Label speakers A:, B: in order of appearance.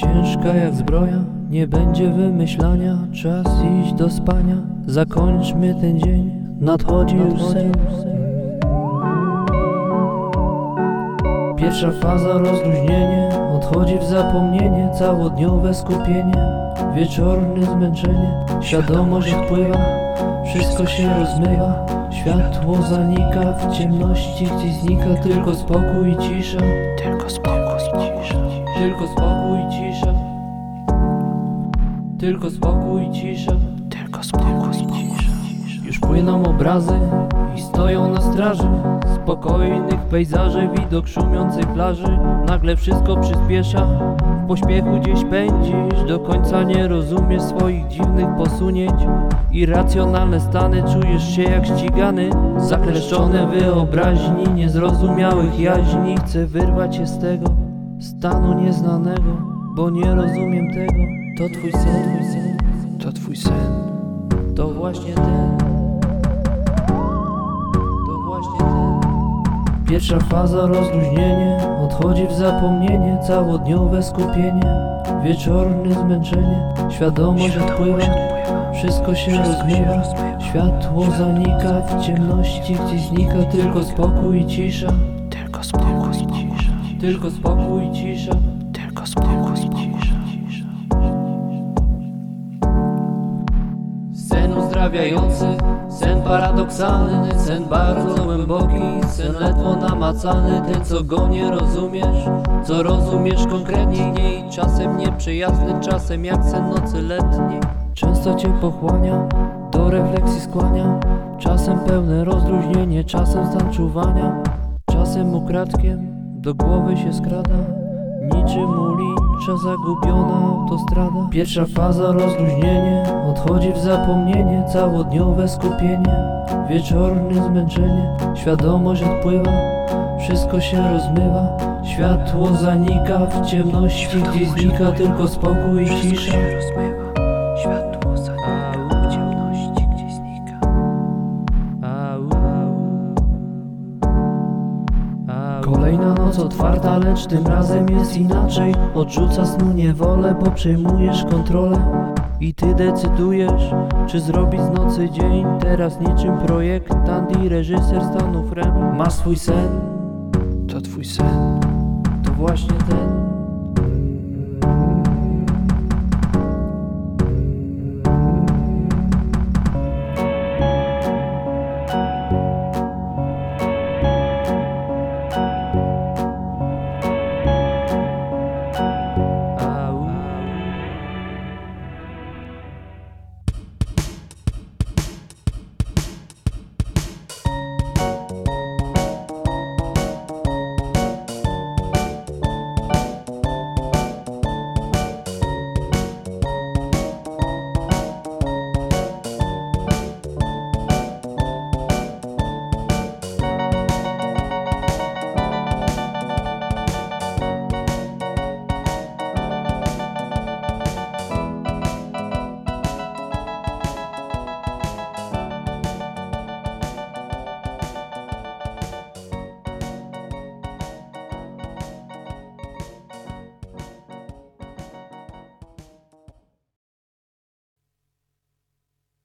A: Ciężka jak zbroja, nie będzie wymyślania Czas iść do spania, zakończmy ten dzień Nadchodzi już sen. Pierwsza faza rozluźnienie Odchodzi w zapomnienie Całodniowe skupienie Wieczorne zmęczenie Świadomość odpływa Wszystko się rozmywa. Światło zanika W ciemności gdzieś znika Tylko spokój i cisza.
B: Tylko spokój i cisza.
A: Tylko spokój i cisza. Tylko spokój i cisza.
B: Tylko spokój i cisza.
A: Już płyną obrazy i stoją na straży. Spokojnych pejzaży, widok szumiącej plaży. Nagle wszystko przyspiesza, w pośpiechu gdzieś pędzisz. Do końca nie rozumiesz swoich dziwnych posunięć. Irracjonalne stany, czujesz się jak ścigany. Zakleszczone wyobraźni, niezrozumiałych jaźni. Chcę wyrwać się z tego stanu nieznanego Bo nie rozumiem tego, to twój sen, twój sen
B: To twój sen.
A: to właśnie ten. To właśnie ten. Pierwsza faza rozluźnienie. Odchodzi w zapomnienie Całodniowe skupienie. Wieczorne zmęczenie Świadomość odpływa. Wszystko się rozmywa. Światło zanika W ciemności gdzieś znika. Tylko spokój i cisza.
B: Tylko spokój i cisza.
A: Tylko spokój i cisza.
B: Tylko spokój i cisza.
A: Sen uzdrawiający, sen paradoksalny, sen bardzo głęboki, sen ledwo namacalny, ten co go nie rozumiesz, co rozumiesz konkretnie i czasem nieprzyjazny, czasem jak sen nocy letniej. Często cię pochłania, do refleksji skłania, czasem pełne rozluźnienie, czasem stan czuwania, czasem ukradkiem do głowy się skrada. Niczym ulicza zagubiona autostrada Pierwsza faza rozluźnienie Odchodzi w zapomnienie Całodniowe skupienie Wieczorne zmęczenie Świadomość odpływa Wszystko się rozmywa Światło zanika W ciemności gdzieś znika Tylko spokój i cisza Kolejna noc otwarta, lecz tym razem jest inaczej. Odrzuca snu niewolę, bo przejmujesz kontrolę. I ty decydujesz, czy zrobić z nocy dzień. Teraz niczym projektant i reżyser stanów rem. Masz swój sen,
B: To twój sen.
A: to właśnie ten